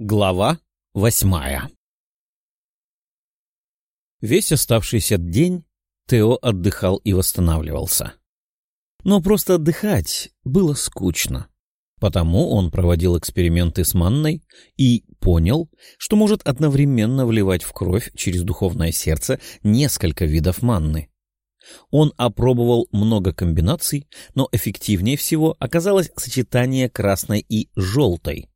Глава восьмая Весь оставшийся день Тео отдыхал и восстанавливался. Но просто отдыхать было скучно. Потому он проводил эксперименты с манной и понял, что может одновременно вливать в кровь через духовное сердце несколько видов манны. Он опробовал много комбинаций, но эффективнее всего оказалось сочетание красной и желтой.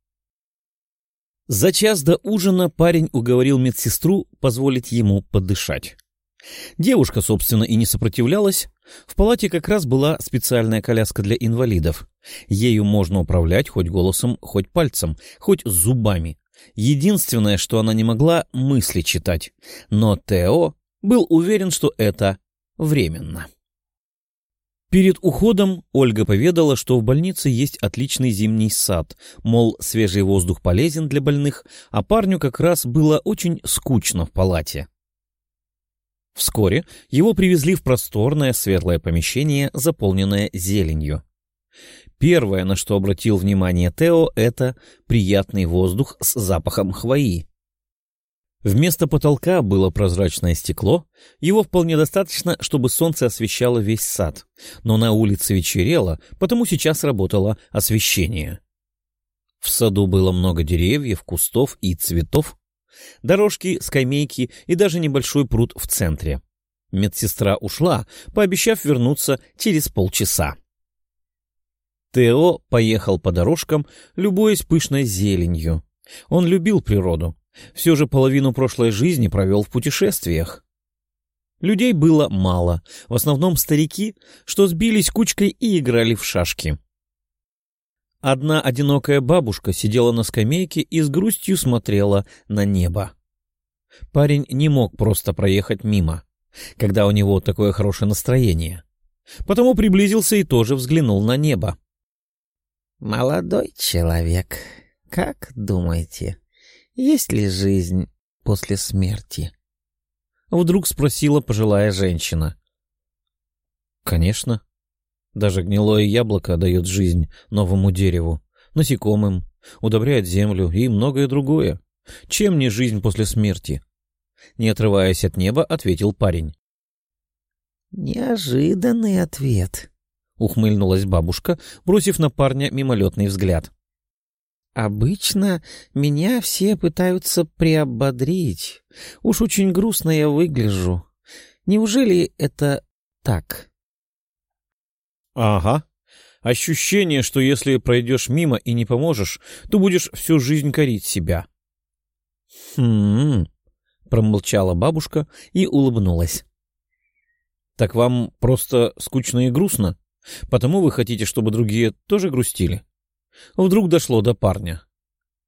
За час до ужина парень уговорил медсестру позволить ему подышать. Девушка, собственно, и не сопротивлялась. В палате как раз была специальная коляска для инвалидов. Ею можно управлять хоть голосом, хоть пальцем, хоть зубами. Единственное, что она не могла, мысли читать. Но Тео был уверен, что это временно. Перед уходом Ольга поведала, что в больнице есть отличный зимний сад, мол, свежий воздух полезен для больных, а парню как раз было очень скучно в палате. Вскоре его привезли в просторное светлое помещение, заполненное зеленью. Первое, на что обратил внимание Тео, это приятный воздух с запахом хвои. Вместо потолка было прозрачное стекло, его вполне достаточно, чтобы солнце освещало весь сад, но на улице вечерело, потому сейчас работало освещение. В саду было много деревьев, кустов и цветов, дорожки, скамейки и даже небольшой пруд в центре. Медсестра ушла, пообещав вернуться через полчаса. Тео поехал по дорожкам, любуясь пышной зеленью. Он любил природу, все же половину прошлой жизни провел в путешествиях. Людей было мало, в основном старики, что сбились кучкой и играли в шашки. Одна одинокая бабушка сидела на скамейке и с грустью смотрела на небо. Парень не мог просто проехать мимо, когда у него такое хорошее настроение. Потому приблизился и тоже взглянул на небо. «Молодой человек, как думаете, есть ли жизнь после смерти? Вдруг спросила пожилая женщина. Конечно. Даже гнилое яблоко дает жизнь новому дереву, насекомым, удобряет землю и многое другое. Чем не жизнь после смерти? Не отрываясь от неба, ответил парень. «Неожиданный ответ», — ухмыльнулась бабушка, бросив на парня мимолетный взгляд. Обычно меня все пытаются приободрить. Уж очень грустно я выгляжу. Неужели это так? Ага. Ощущение, что если пройдешь мимо и не поможешь, то будешь всю жизнь корить себя. Хм, промолчала бабушка и улыбнулась. Так вам просто скучно и грустно? Потому вы хотите, чтобы другие тоже грустили? Вдруг дошло до парня.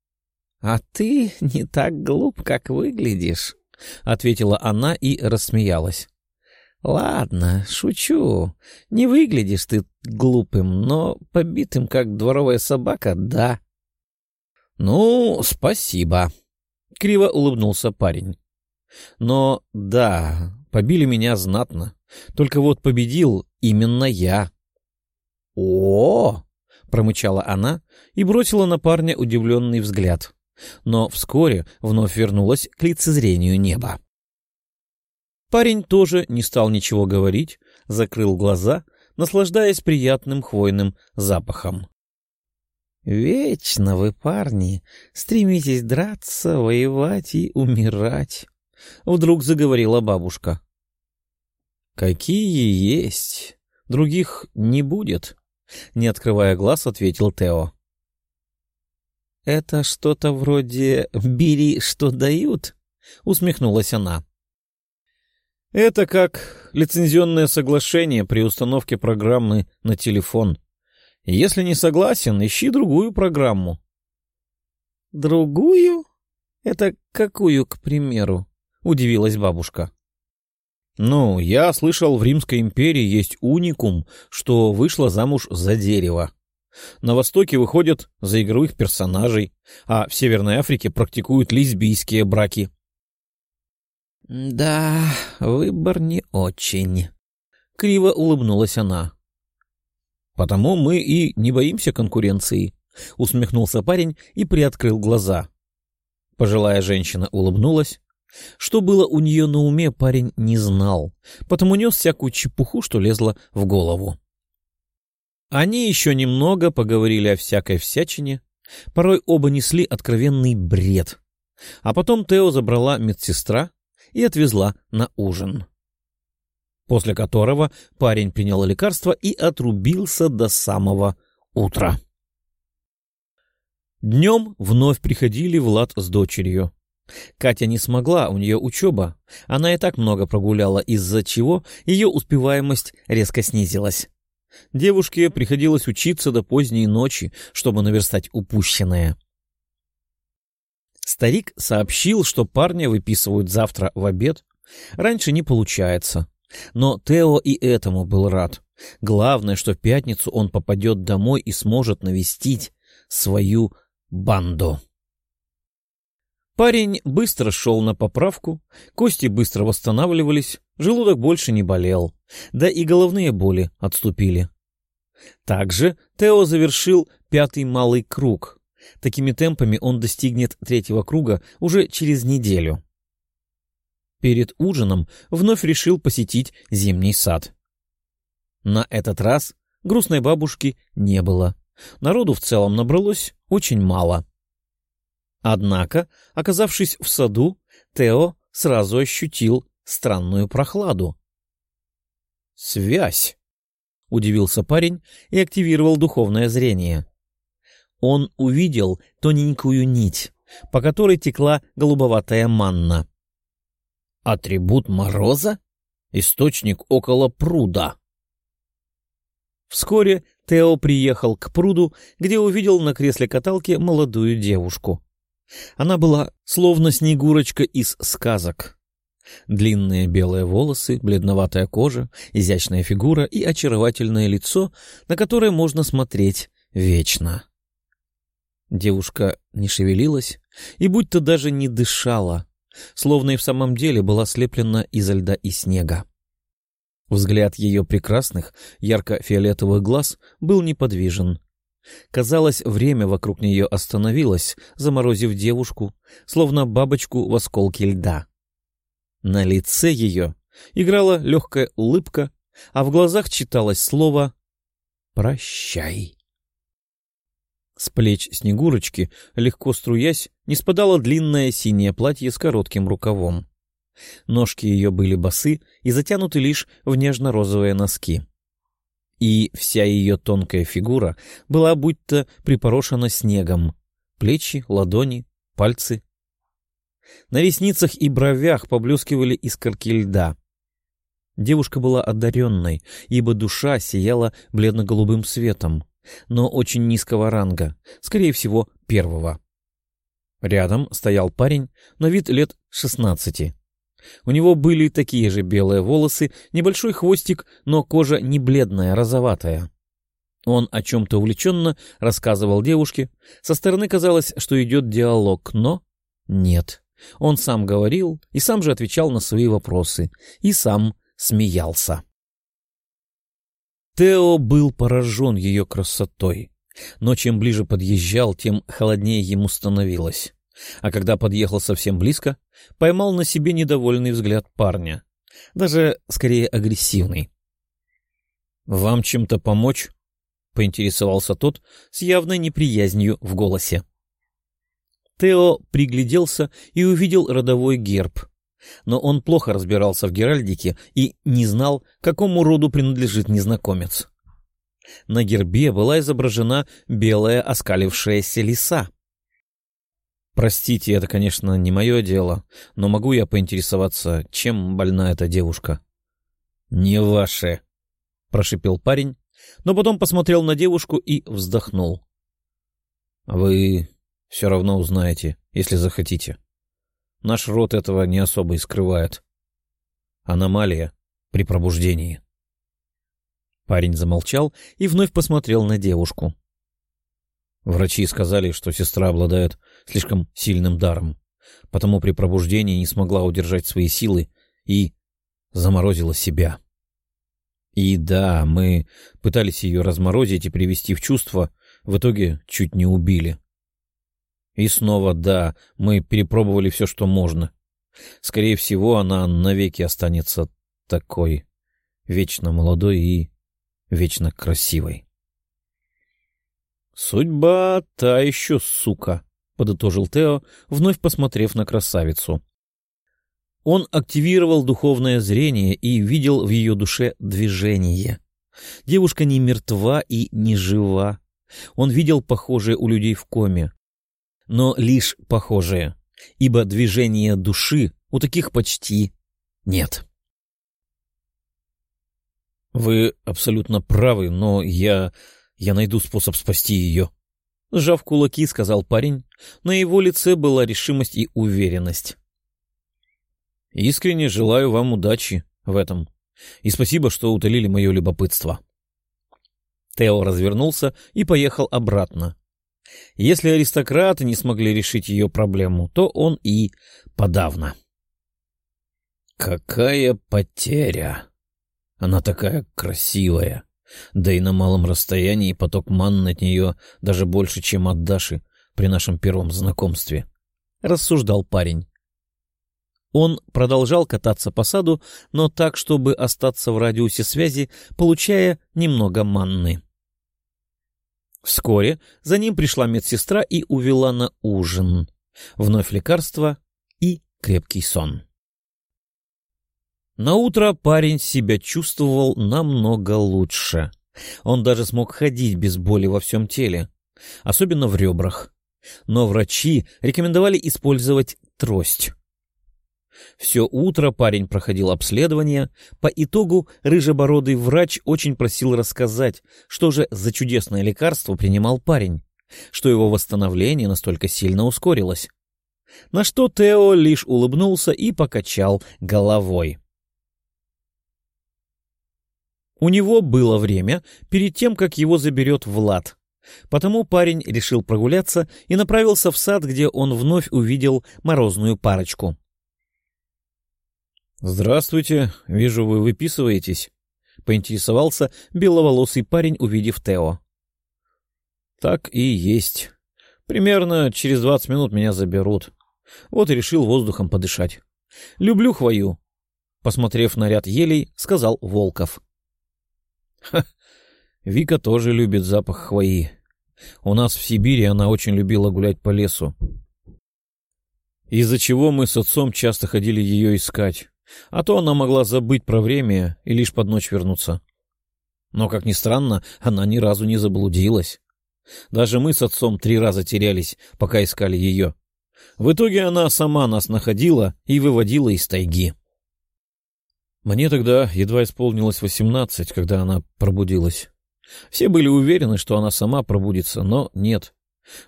— А ты не так глуп, как выглядишь, — ответила она и рассмеялась. — Ладно, шучу. Не выглядишь ты глупым, но побитым, как дворовая собака, да. — Ну, спасибо, — криво улыбнулся парень. — Но да, побили меня знатно. Только вот победил именно я. — О! Промычала она и бросила на парня удивленный взгляд. Но вскоре вновь вернулась к лицезрению неба. Парень тоже не стал ничего говорить, закрыл глаза, наслаждаясь приятным хвойным запахом. «Вечно вы, парни, стремитесь драться, воевать и умирать», — вдруг заговорила бабушка. «Какие есть, других не будет», не открывая глаз, ответил Тео. «Это что-то вроде «бери, что дают»?» — усмехнулась она. «Это как лицензионное соглашение при установке программы на телефон. Если не согласен, ищи другую программу». «Другую? Это какую, к примеру?» — удивилась бабушка. Ну, я слышал, в Римской империи есть уникум, что вышла замуж за дерево. На Востоке выходят за игровых персонажей, а в Северной Африке практикуют лесбийские браки. — Да, выбор не очень. Криво улыбнулась она. — Потому мы и не боимся конкуренции, — усмехнулся парень и приоткрыл глаза. Пожилая женщина улыбнулась. Что было у нее на уме, парень не знал, потому нес всякую чепуху, что лезла в голову. Они еще немного поговорили о всякой всячине, порой оба несли откровенный бред. А потом Тео забрала медсестра и отвезла на ужин. После которого парень принял лекарство и отрубился до самого утра. Днем вновь приходили Влад с дочерью. Катя не смогла, у нее учеба. Она и так много прогуляла, из-за чего ее успеваемость резко снизилась. Девушке приходилось учиться до поздней ночи, чтобы наверстать упущенное. Старик сообщил, что парня выписывают завтра в обед. Раньше не получается. Но Тео и этому был рад. Главное, что в пятницу он попадет домой и сможет навестить свою банду. Парень быстро шел на поправку, кости быстро восстанавливались, желудок больше не болел, да и головные боли отступили. Также Тео завершил пятый малый круг. Такими темпами он достигнет третьего круга уже через неделю. Перед ужином вновь решил посетить зимний сад. На этот раз грустной бабушки не было. Народу в целом набралось очень мало. Однако, оказавшись в саду, Тео сразу ощутил странную прохладу. «Связь!» — удивился парень и активировал духовное зрение. Он увидел тоненькую нить, по которой текла голубоватая манна. «Атрибут мороза? Источник около пруда!» Вскоре Тео приехал к пруду, где увидел на кресле каталки молодую девушку. Она была словно снегурочка из сказок. Длинные белые волосы, бледноватая кожа, изящная фигура и очаровательное лицо, на которое можно смотреть вечно. Девушка не шевелилась и будто даже не дышала, словно и в самом деле была слеплена изо льда и снега. Взгляд ее прекрасных, ярко-фиолетовых глаз был неподвижен, Казалось, время вокруг нее остановилось, заморозив девушку, словно бабочку в осколке льда. На лице ее играла легкая улыбка, а в глазах читалось слово «Прощай». С плеч Снегурочки, легко струясь, не спадало длинное синее платье с коротким рукавом. Ножки ее были босы и затянуты лишь в нежно-розовые носки и вся ее тонкая фигура была будто припорошена снегом. Плечи, ладони, пальцы. На ресницах и бровях поблескивали искорки льда. Девушка была одаренной, ибо душа сияла бледно-голубым светом, но очень низкого ранга, скорее всего, первого. Рядом стоял парень на вид лет шестнадцати. У него были такие же белые волосы, небольшой хвостик, но кожа не бледная, розоватая. Он о чем-то увлеченно рассказывал девушке. Со стороны казалось, что идет диалог, но нет. Он сам говорил и сам же отвечал на свои вопросы, и сам смеялся. Тео был поражен ее красотой, но чем ближе подъезжал, тем холоднее ему становилось а когда подъехал совсем близко, поймал на себе недовольный взгляд парня, даже скорее агрессивный. «Вам чем-то помочь?» — поинтересовался тот с явной неприязнью в голосе. Тео пригляделся и увидел родовой герб, но он плохо разбирался в геральдике и не знал, какому роду принадлежит незнакомец. На гербе была изображена белая оскалившаяся лиса — Простите, это, конечно, не мое дело, но могу я поинтересоваться, чем больна эта девушка? — Не ваше, — прошипел парень, но потом посмотрел на девушку и вздохнул. — Вы все равно узнаете, если захотите. Наш род этого не особо и скрывает. Аномалия при пробуждении. Парень замолчал и вновь посмотрел на девушку. Врачи сказали, что сестра обладает слишком сильным даром, потому при пробуждении не смогла удержать свои силы и заморозила себя. И да, мы пытались ее разморозить и привести в чувство, в итоге чуть не убили. И снова да, мы перепробовали все, что можно. Скорее всего, она навеки останется такой, вечно молодой и вечно красивой. «Судьба та еще сука», — подытожил Тео, вновь посмотрев на красавицу. Он активировал духовное зрение и видел в ее душе движение. Девушка не мертва и не жива. Он видел похожее у людей в коме. Но лишь похожее, ибо движения души у таких почти нет. «Вы абсолютно правы, но я... я найду способ спасти ее», — сжав кулаки, сказал парень. На его лице была решимость и уверенность. «Искренне желаю вам удачи в этом, и спасибо, что утолили мое любопытство». Тео развернулся и поехал обратно. Если аристократы не смогли решить ее проблему, то он и подавно. «Какая потеря!» Она такая красивая. Да и на малом расстоянии поток манны от нее даже больше, чем от Даши при нашем первом знакомстве. Рассуждал парень. Он продолжал кататься по саду, но так, чтобы остаться в радиусе связи, получая немного манны. Вскоре за ним пришла медсестра и увела на ужин. Вновь лекарство и крепкий сон. На утро парень себя чувствовал намного лучше. Он даже смог ходить без боли во всем теле, особенно в ребрах. Но врачи рекомендовали использовать трость. Все утро парень проходил обследование. По итогу рыжебородый врач очень просил рассказать, что же за чудесное лекарство принимал парень, что его восстановление настолько сильно ускорилось. На что Тео лишь улыбнулся и покачал головой. У него было время перед тем, как его заберет Влад. Потому парень решил прогуляться и направился в сад, где он вновь увидел морозную парочку. «Здравствуйте. Вижу, вы выписываетесь», — поинтересовался беловолосый парень, увидев Тео. «Так и есть. Примерно через двадцать минут меня заберут. Вот и решил воздухом подышать. Люблю хвою», — посмотрев на ряд елей, сказал Волков. Ха, Вика тоже любит запах хвои. У нас в Сибири она очень любила гулять по лесу. Из-за чего мы с отцом часто ходили ее искать. А то она могла забыть про время и лишь под ночь вернуться. Но, как ни странно, она ни разу не заблудилась. Даже мы с отцом три раза терялись, пока искали ее. В итоге она сама нас находила и выводила из тайги. Мне тогда едва исполнилось восемнадцать, когда она пробудилась. Все были уверены, что она сама пробудится, но нет.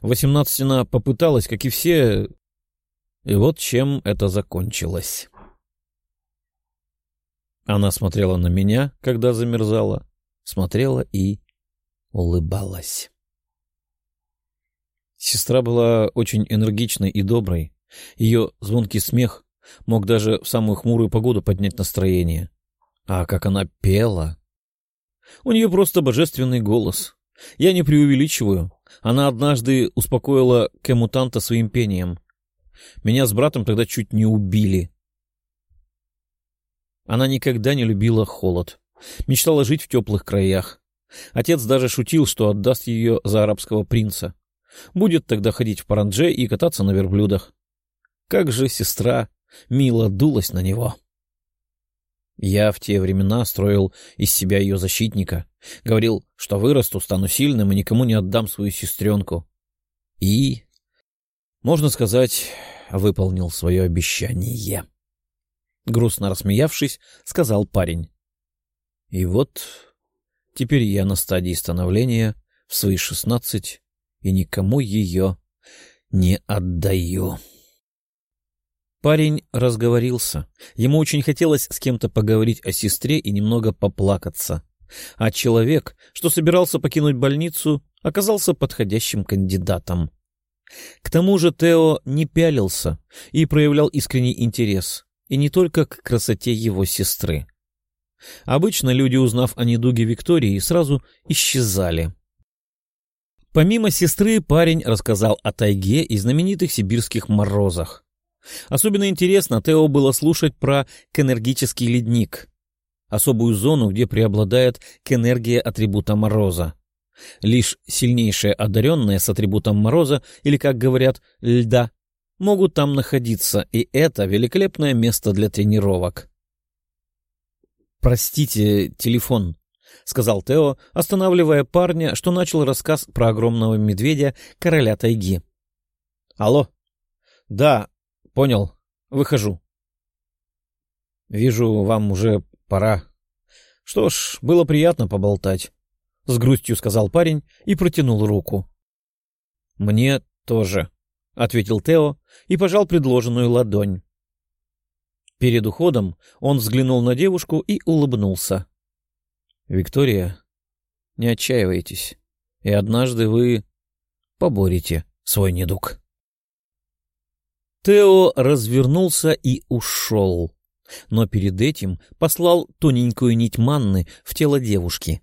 В восемнадцать она попыталась, как и все, и вот чем это закончилось. Она смотрела на меня, когда замерзала, смотрела и улыбалась. Сестра была очень энергичной и доброй. Ее звонкий смех Мог даже в самую хмурую погоду поднять настроение. А как она пела! У нее просто божественный голос. Я не преувеличиваю. Она однажды успокоила кемутанта своим пением. Меня с братом тогда чуть не убили. Она никогда не любила холод. Мечтала жить в теплых краях. Отец даже шутил, что отдаст ее за арабского принца. Будет тогда ходить в парандже и кататься на верблюдах. Как же сестра мило дулась на него. Я в те времена строил из себя ее защитника, говорил, что вырасту, стану сильным и никому не отдам свою сестренку. И, можно сказать, выполнил свое обещание. Грустно рассмеявшись, сказал парень. И вот теперь я на стадии становления в свои шестнадцать и никому ее не отдаю. Парень разговорился. Ему очень хотелось с кем-то поговорить о сестре и немного поплакаться. А человек, что собирался покинуть больницу, оказался подходящим кандидатом. К тому же Тео не пялился и проявлял искренний интерес, и не только к красоте его сестры. Обычно люди, узнав о недуге Виктории, сразу исчезали. Помимо сестры, парень рассказал о тайге и знаменитых сибирских морозах. Особенно интересно Тео было слушать про кенергический ледник, особую зону, где преобладает кенергия атрибута мороза. Лишь сильнейшие одаренные с атрибутом мороза, или, как говорят, льда, могут там находиться, и это великолепное место для тренировок. «Простите, телефон», — сказал Тео, останавливая парня, что начал рассказ про огромного медведя, короля тайги. «Алло?» «Да, понял. Выхожу». «Вижу, вам уже пора. Что ж, было приятно поболтать», — с грустью сказал парень и протянул руку. «Мне тоже», — ответил Тео и пожал предложенную ладонь. Перед уходом он взглянул на девушку и улыбнулся. Виктория, не отчаивайтесь, и однажды вы поборете свой недуг. Тео развернулся и ушел, но перед этим послал тоненькую нить манны в тело девушки.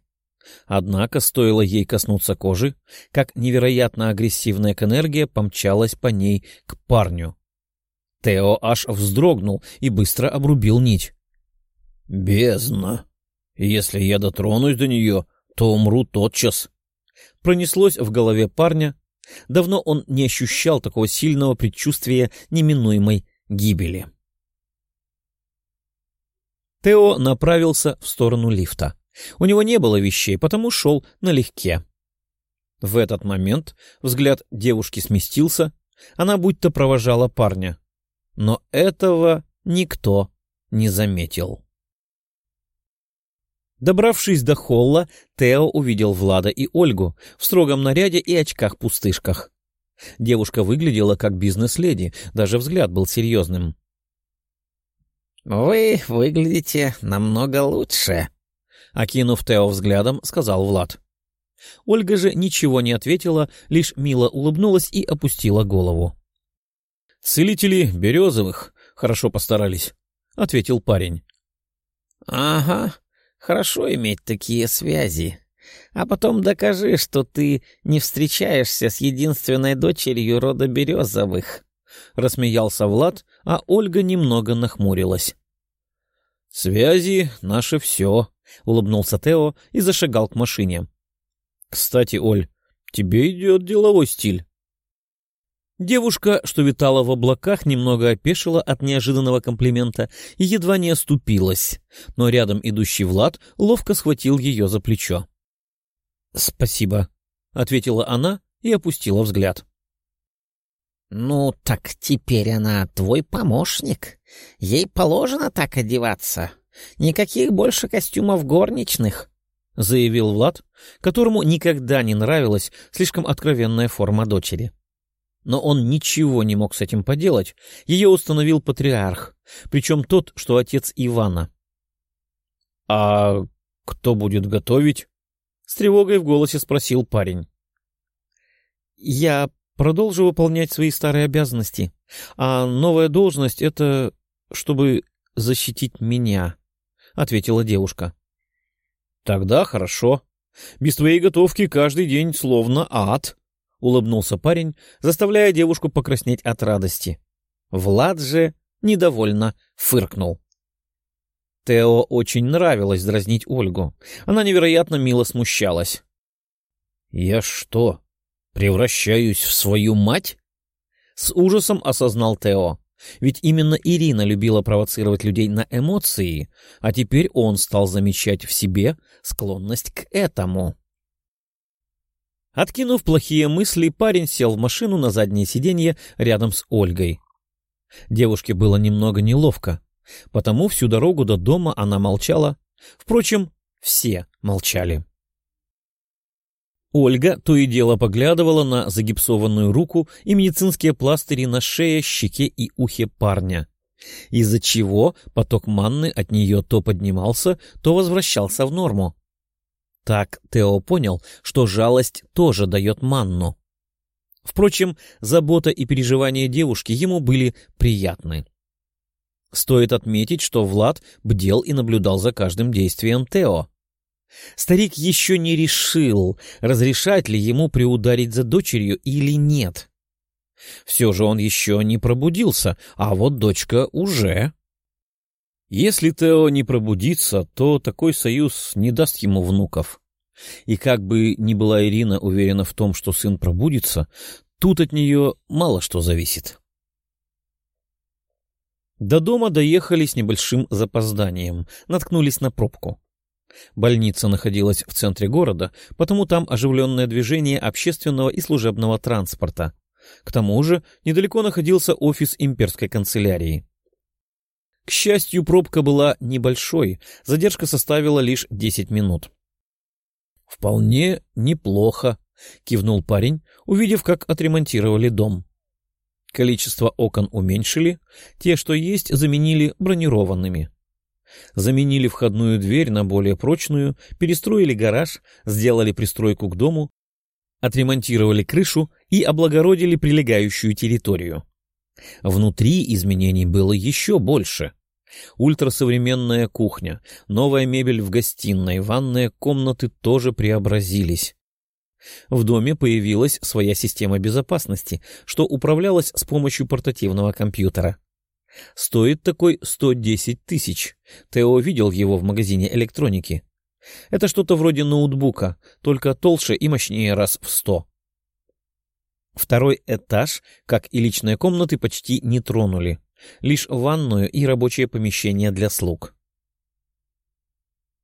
Однако стоило ей коснуться кожи, как невероятно агрессивная энергия помчалась по ней к парню. Тео аж вздрогнул и быстро обрубил нить. «Бездна!» Если я дотронусь до нее, то умру тотчас. Пронеслось в голове парня. Давно он не ощущал такого сильного предчувствия неминуемой гибели. Тео направился в сторону лифта. У него не было вещей, потому шел налегке. В этот момент взгляд девушки сместился, она будто провожала парня. Но этого никто не заметил. Добравшись до холла, Тео увидел Влада и Ольгу в строгом наряде и очках-пустышках. Девушка выглядела как бизнес-леди, даже взгляд был серьезным. «Вы выглядите намного лучше», — окинув Тео взглядом, сказал Влад. Ольга же ничего не ответила, лишь мило улыбнулась и опустила голову. «Целители Березовых хорошо постарались», — ответил парень. «Ага, Хорошо иметь такие связи. А потом докажи, что ты не встречаешься с единственной дочерью рода Березовых. Рассмеялся Влад, а Ольга немного нахмурилась. «Связи — наше все», — улыбнулся Тео и зашагал к машине. «Кстати, Оль, тебе идет деловой стиль». Девушка, что витала в облаках, немного опешила от неожиданного комплимента и едва не оступилась, но рядом идущий Влад ловко схватил ее за плечо. — Спасибо, — ответила она и опустила взгляд. — Ну, так теперь она твой помощник. Ей положено так одеваться. Никаких больше костюмов горничных, — заявил Влад, которому никогда не нравилась слишком откровенная форма дочери. — но он ничего не мог с этим поделать. Ее установил патриарх, причем тот, что отец Ивана. — А кто будет готовить? — с тревогой в голосе спросил парень. — Я продолжу выполнять свои старые обязанности, а новая должность — это чтобы защитить меня, — ответила девушка. — Тогда хорошо. Без твоей готовки каждый день словно ад, — улыбнулся парень, заставляя девушку покраснеть от радости. Влад же недовольно фыркнул. Тео очень нравилось дразнить Ольгу. Она невероятно мило смущалась. «Я что, превращаюсь в свою мать?» С ужасом осознал Тео. Ведь именно Ирина любила провоцировать людей на эмоции, а теперь он стал замечать в себе склонность к этому. Откинув плохие мысли, парень сел в машину на заднее сиденье рядом с Ольгой. Девушке было немного неловко, потому всю дорогу до дома она молчала. Впрочем, все молчали. Ольга то и дело поглядывала на загипсованную руку и медицинские пластыри на шее, щеке и ухе парня, из-за чего поток манны от нее то поднимался, то возвращался в норму. Так Тео понял, что жалость тоже дает манну. Впрочем, забота и переживания девушки ему были приятны. Стоит отметить, что Влад бдел и наблюдал за каждым действием Тео. Старик еще не решил, разрешать ли ему приударить за дочерью или нет. Все же он еще не пробудился, а вот дочка уже. Если Тео не пробудится, то такой союз не даст ему внуков. И как бы ни была Ирина уверена в том, что сын пробудится, тут от нее мало что зависит. До дома доехали с небольшим запозданием, наткнулись на пробку. Больница находилась в центре города, потому там оживленное движение общественного и служебного транспорта. К тому же недалеко находился офис имперской канцелярии. К счастью, пробка была небольшой, задержка составила лишь 10 минут. «Вполне неплохо», — кивнул парень, увидев, как отремонтировали дом. Количество окон уменьшили, те, что есть, заменили бронированными. Заменили входную дверь на более прочную, перестроили гараж, сделали пристройку к дому, отремонтировали крышу и облагородили прилегающую территорию. Внутри изменений было еще больше. Ультрасовременная кухня, новая мебель в гостиной, ванная комнаты тоже преобразились. В доме появилась своя система безопасности, что управлялась с помощью портативного компьютера. Стоит такой 110 тысяч. Тео видел его в магазине электроники. Это что-то вроде ноутбука, только толще и мощнее раз в сто. Второй этаж, как и личные комнаты, почти не тронули. Лишь ванную и рабочее помещение для слуг.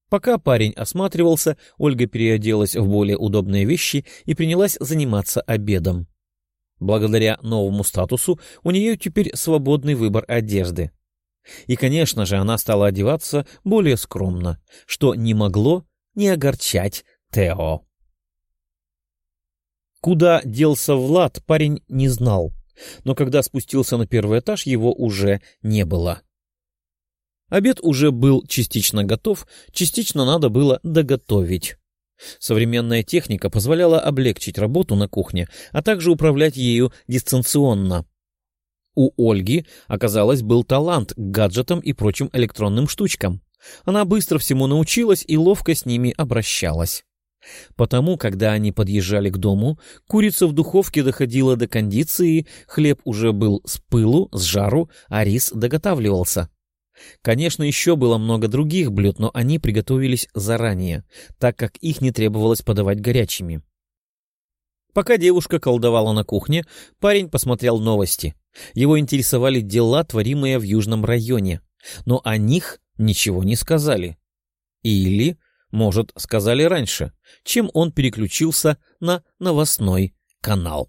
Пока парень осматривался, Ольга переоделась в более удобные вещи и принялась заниматься обедом. Благодаря новому статусу у нее теперь свободный выбор одежды. И, конечно же, она стала одеваться более скромно, что не могло не огорчать Тео. Куда делся Влад, парень не знал, но когда спустился на первый этаж, его уже не было. Обед уже был частично готов, частично надо было доготовить. Современная техника позволяла облегчить работу на кухне, а также управлять ею дистанционно. У Ольги, оказалось, был талант к гаджетам и прочим электронным штучкам. Она быстро всему научилась и ловко с ними обращалась. Потому, когда они подъезжали к дому, курица в духовке доходила до кондиции, хлеб уже был с пылу, с жару, а рис доготавливался. Конечно, еще было много других блюд, но они приготовились заранее, так как их не требовалось подавать горячими. Пока девушка колдовала на кухне, парень посмотрел новости. Его интересовали дела, творимые в Южном районе, но о них ничего не сказали. Или, может, сказали раньше, чем он переключился на новостной канал.